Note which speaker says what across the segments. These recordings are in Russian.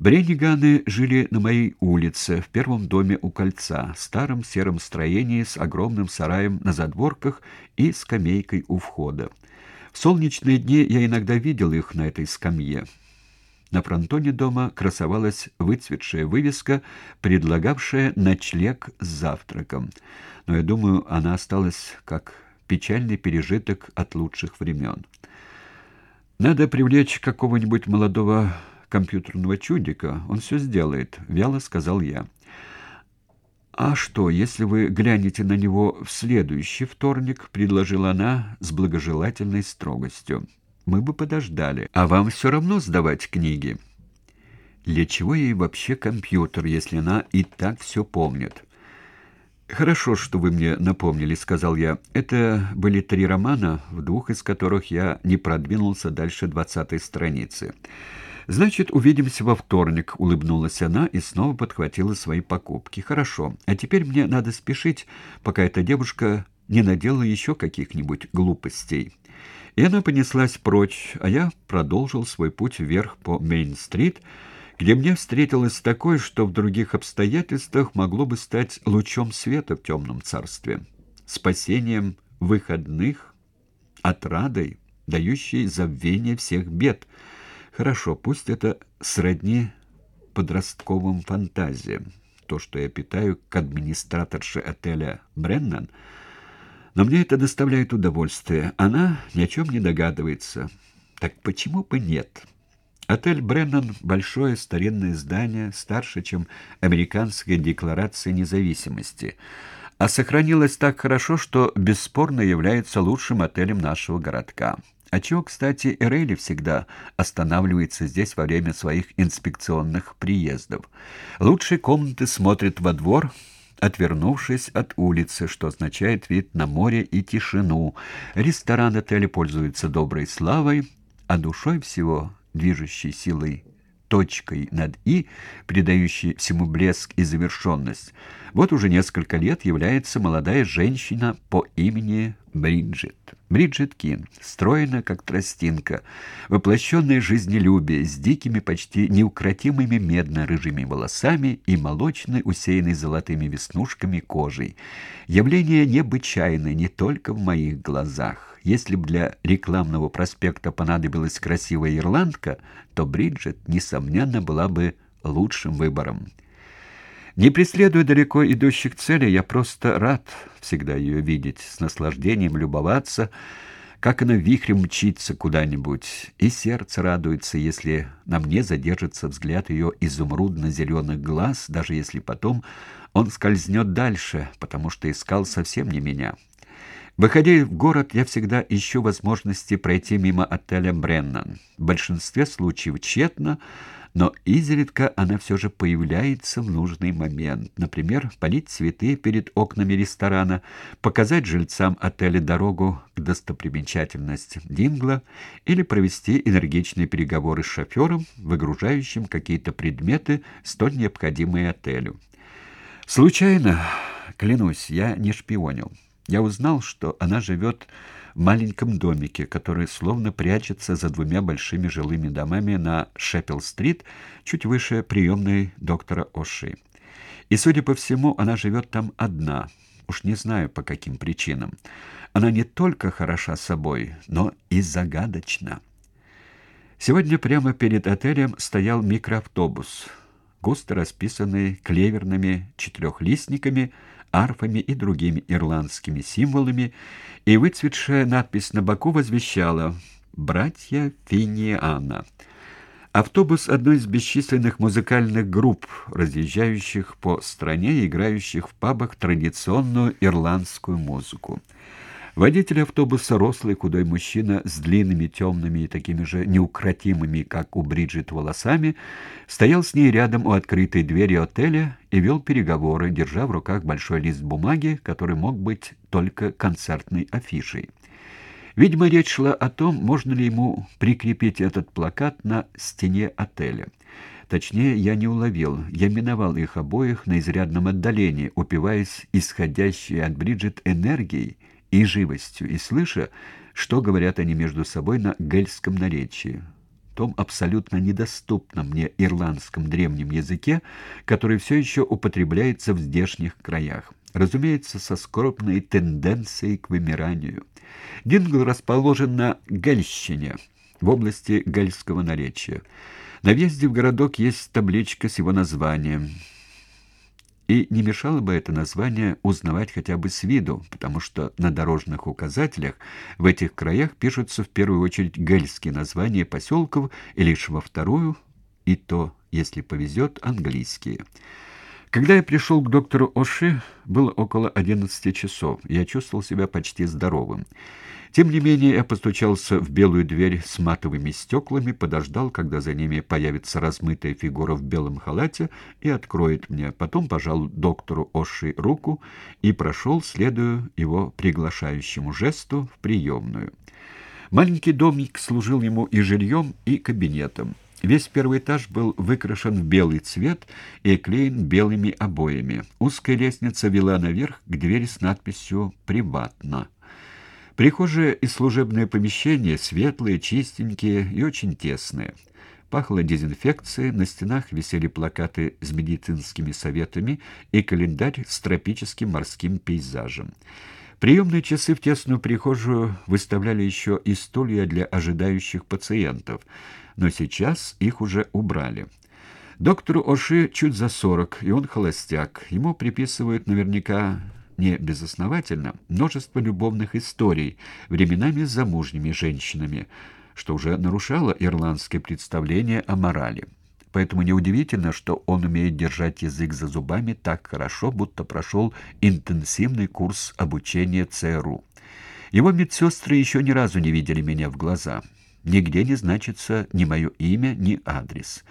Speaker 1: Бренниганы жили на моей улице, в первом доме у кольца, старом сером строении с огромным сараем на задворках и скамейкой у входа. В солнечные дни я иногда видел их на этой скамье. На фронтоне дома красовалась выцветшая вывеска, предлагавшая ночлег с завтраком. Но я думаю, она осталась как печальный пережиток от лучших времен. Надо привлечь какого-нибудь молодого компьютерного чудика, он все сделает, вяло сказал я. А что, если вы глянете на него в следующий вторник, предложила она с благожелательной строгостью. Мы бы подождали. А вам все равно сдавать книги. Для чего ей вообще компьютер, если она и так все помнит? Хорошо, что вы мне напомнили, сказал я. Это были три романа, в двух из которых я не продвинулся дальше двадцатой страницы. Значит, увидимся во вторник, улыбнулась она и снова подхватила свои покупки. Хорошо. А теперь мне надо спешить, пока эта девушка не наделала еще каких-нибудь глупостей. И она понеслась прочь, а я продолжил свой путь вверх по Мейн-стрит, где мне встретилось такое, что в других обстоятельствах могло бы стать лучом света в темном царстве, спасением выходных, отрадой, дающей забвение всех бед — Хорошо, пусть это сродни подростковым фантазиям, то, что я питаю к администраторше отеля Бреннан, но мне это доставляет удовольствие. Она ни о чем не догадывается. Так почему бы нет? Отель Бреннан — большое старинное здание, старше, чем американская декларация независимости, а сохранилось так хорошо, что бесспорно является лучшим отелем нашего городка. А чего, кстати, Эрейли всегда останавливается здесь во время своих инспекционных приездов. Лучшие комнаты смотрят во двор, отвернувшись от улицы, что означает вид на море и тишину. Ресторан отеля пользуется доброй славой, а душой всего, движущей силой точкой над «и», придающей всему блеск и завершенность, вот уже несколько лет является молодая женщина по имени Бриджит. Бриджит Кин, стройная как тростинка, воплощенная жизнелюбие, с дикими, почти неукротимыми медно-рыжими волосами и молочной, усеянной золотыми веснушками кожей. Явление необычайное не только в моих глазах. Если б для рекламного проспекта понадобилась красивая ирландка, то Бриджит, несомненно, была бы лучшим выбором. Не преследуя далеко идущих целей, я просто рад всегда ее видеть, с наслаждением любоваться, как она вихрем мчится куда-нибудь, и сердце радуется, если на мне задержится взгляд ее изумрудно-зеленых глаз, даже если потом он скользнет дальше, потому что искал совсем не меня. Выходя в город, я всегда ищу возможности пройти мимо отеля Бреннан. В большинстве случаев тщетно, но изредка она все же появляется в нужный момент. Например, полить цветы перед окнами ресторана, показать жильцам отеля дорогу к достопримечательностям Дингла или провести энергичные переговоры с шофером, выгружающим какие-то предметы, столь необходимые отелю. Случайно, клянусь, я не шпионил. Я узнал, что она живет в маленьком домике, который словно прячется за двумя большими жилыми домами на Шеппел-стрит, чуть выше приемной доктора Оши. И, судя по всему, она живет там одна. Уж не знаю, по каким причинам. Она не только хороша собой, но и загадочна. Сегодня прямо перед отелем стоял микроавтобус, густо расписанный клеверными четырехлистниками, арфами и другими ирландскими символами, и выцветшая надпись на боку возвещала «Братья Финиана». Автобус одной из бесчисленных музыкальных групп, разъезжающих по стране и играющих в пабах традиционную ирландскую музыку. Водитель автобуса, рослый худой мужчина с длинными темными и такими же неукротимыми, как у Бриджит, волосами, стоял с ней рядом у открытой двери отеля и вел переговоры, держа в руках большой лист бумаги, который мог быть только концертной афишей. Видимо, речь шла о том, можно ли ему прикрепить этот плакат на стене отеля. Точнее, я не уловил. Я миновал их обоих на изрядном отдалении, упиваясь исходящей от Бриджит энергией, и живостью, и слыша, что говорят они между собой на гельском наречии. том абсолютно недоступном мне ирландском древнем языке, который все еще употребляется в здешних краях. Разумеется, со скорбной тенденцией к вымиранию. Дингл расположен на Гальщине, в области гальского наречия. На въезде в городок есть табличка с его названием – и не мешало бы это название узнавать хотя бы с виду, потому что на дорожных указателях в этих краях пишутся в первую очередь гельские названия поселков и лишь во вторую, и то, если повезет, английские. Когда я пришел к доктору Оши, было около одиннадцати часов. Я чувствовал себя почти здоровым. Тем не менее, я постучался в белую дверь с матовыми стеклами, подождал, когда за ними появится размытая фигура в белом халате и откроет мне. Потом пожал доктору Оши руку и прошел, следуя его приглашающему жесту, в приемную. Маленький домик служил ему и жильем, и кабинетом. Весь первый этаж был выкрашен в белый цвет и оклеен белыми обоями. Узкая лестница вела наверх к двери с надписью «Приватно». Прихожие и служебные помещения светлые, чистенькие и очень тесные. Пахло дезинфекцией, на стенах висели плакаты с медицинскими советами и календарь с тропическим морским пейзажем. Приемные часы в тесную прихожую выставляли еще и стулья для ожидающих пациентов, но сейчас их уже убрали. Доктору Оши чуть за сорок, и он холостяк. Ему приписывают наверняка не безосновательно, множество любовных историй, временами с замужними женщинами, что уже нарушало ирландское представление о морали. Поэтому неудивительно, что он умеет держать язык за зубами так хорошо, будто прошел интенсивный курс обучения ЦРУ. Его медсестры еще ни разу не видели меня в глаза. Нигде не значится ни мое имя, ни адрес.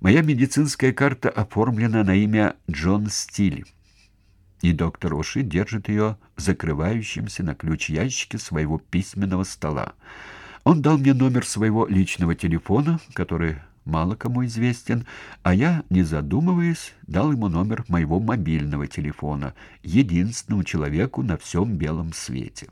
Speaker 1: Моя медицинская карта оформлена на имя Джон Стиль и доктор Оши держит ее в закрывающемся на ключ ящике своего письменного стола. Он дал мне номер своего личного телефона, который мало кому известен, а я, не задумываясь, дал ему номер моего мобильного телефона, единственному человеку на всем белом свете.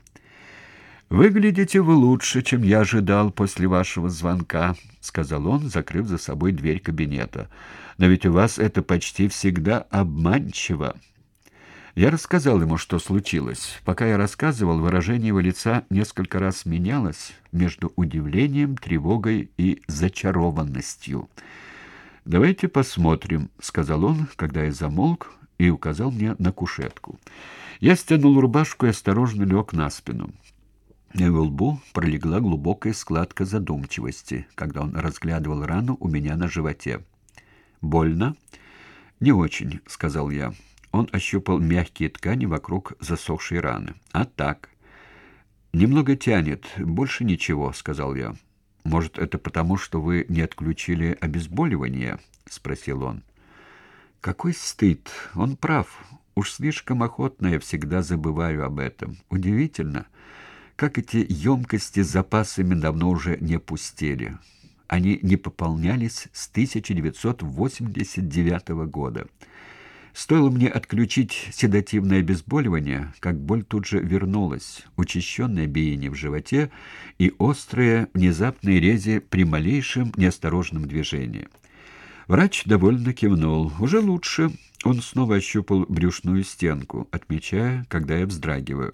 Speaker 1: «Выглядите вы лучше, чем я ожидал после вашего звонка», — сказал он, закрыв за собой дверь кабинета. «Но ведь у вас это почти всегда обманчиво». Я рассказал ему, что случилось. Пока я рассказывал, выражение его лица несколько раз менялось между удивлением, тревогой и зачарованностью. «Давайте посмотрим», — сказал он, когда я замолк и указал мне на кушетку. Я стянул рубашку и осторожно лег на спину. Его лбу пролегла глубокая складка задумчивости, когда он разглядывал рану у меня на животе. «Больно?» «Не очень», — сказал я. Он ощупал мягкие ткани вокруг засохшей раны. «А так?» «Немного тянет, больше ничего», — сказал я. «Может, это потому, что вы не отключили обезболивание?» — спросил он. «Какой стыд! Он прав. Уж слишком охотно я всегда забываю об этом. Удивительно, как эти емкости с запасами давно уже не пустели. Они не пополнялись с 1989 года». Стоило мне отключить седативное обезболивание, как боль тут же вернулась, учащенное биение в животе и острые внезапные рези при малейшем неосторожном движении. Врач довольно кивнул. «Уже лучше». Он снова ощупал брюшную стенку, отмечая, когда я вздрагиваю.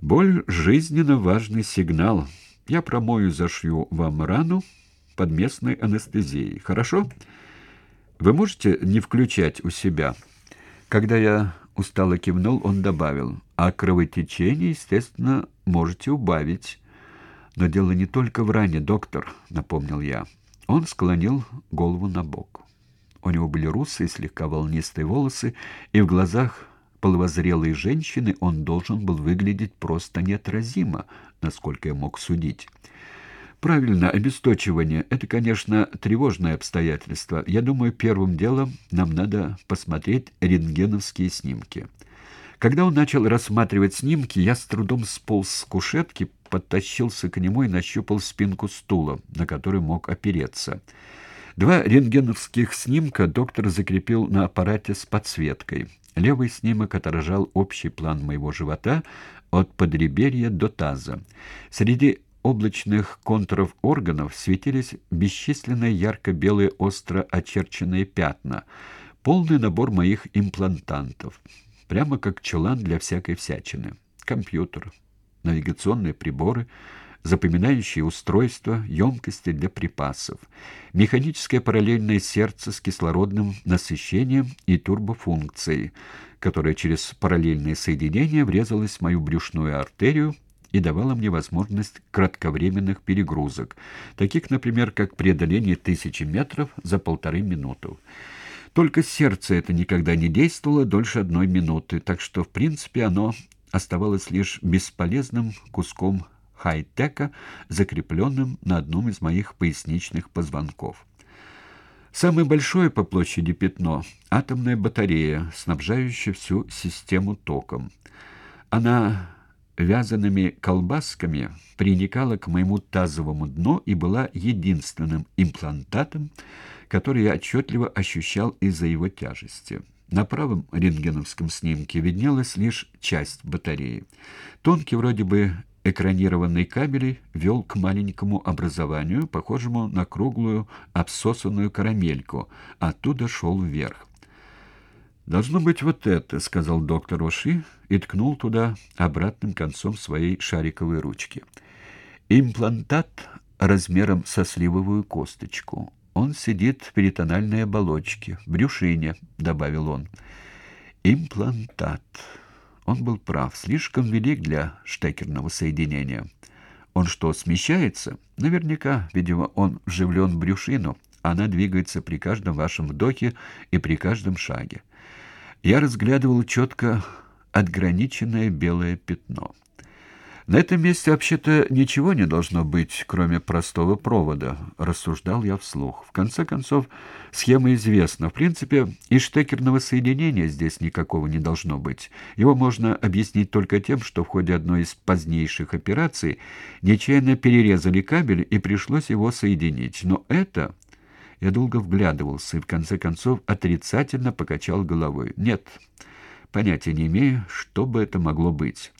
Speaker 1: «Боль — жизненно важный сигнал. Я промою, зашью вам рану под местной анестезией. Хорошо? Вы можете не включать у себя?» Когда я устало кивнул, он добавил, «А кровотечение, естественно, можете убавить». «Но дело не только в ране, доктор», — напомнил я. Он склонил голову на бок. У него были русые, слегка волнистые волосы, и в глазах половозрелой женщины он должен был выглядеть просто неотразимо, насколько я мог судить. Правильно, обесточивание — это, конечно, тревожное обстоятельство. Я думаю, первым делом нам надо посмотреть рентгеновские снимки. Когда он начал рассматривать снимки, я с трудом сполз с кушетки, подтащился к нему и нащупал спинку стула, на который мог опереться. Два рентгеновских снимка доктор закрепил на аппарате с подсветкой. Левый снимок отражал общий план моего живота от подреберья до таза. Среди облачных контуров органов светились бесчисленные ярко-белые остро очерченные пятна, полный набор моих имплантантов, прямо как чулан для всякой всячины. Компьютер, навигационные приборы, запоминающие устройства, емкости для припасов, механическое параллельное сердце с кислородным насыщением и турбофункцией, которая через параллельное соединение врезалась в мою брюшную артерию и давала мне возможность кратковременных перегрузок, таких, например, как преодоление тысячи метров за полторы минуты. Только сердце это никогда не действовало дольше одной минуты, так что, в принципе, оно оставалось лишь бесполезным куском хай-тека, закрепленным на одном из моих поясничных позвонков. Самое большое по площади пятно — атомная батарея, снабжающая всю систему током. Она вязаными колбасками приникала к моему тазовому дну и была единственным имплантатом, который я отчетливо ощущал из-за его тяжести. На правом рентгеновском снимке виднелась лишь часть батареи. Тонкий вроде бы экранированный кабель вел к маленькому образованию, похожему на круглую обсосанную карамельку, оттуда шел вверх. «Должно быть вот это», — сказал доктор Оши и ткнул туда обратным концом своей шариковой ручки. «Имплантат размером со сливовую косточку. Он сидит в перитональной оболочке, в брюшине», — добавил он. «Имплантат». Он был прав, слишком велик для штекерного соединения. Он что, смещается? Наверняка, видимо, он вживлен в брюшину. Она двигается при каждом вашем вдохе и при каждом шаге. Я разглядывал четко отграниченное белое пятно. На этом месте вообще-то ничего не должно быть, кроме простого провода, рассуждал я вслух. В конце концов, схема известна. В принципе, и штекерного соединения здесь никакого не должно быть. Его можно объяснить только тем, что в ходе одной из позднейших операций нечаянно перерезали кабель и пришлось его соединить. Но это я долго вглядывался и в конце концов отрицательно покачал головой. Нет, понятия не имею, что бы это могло быть.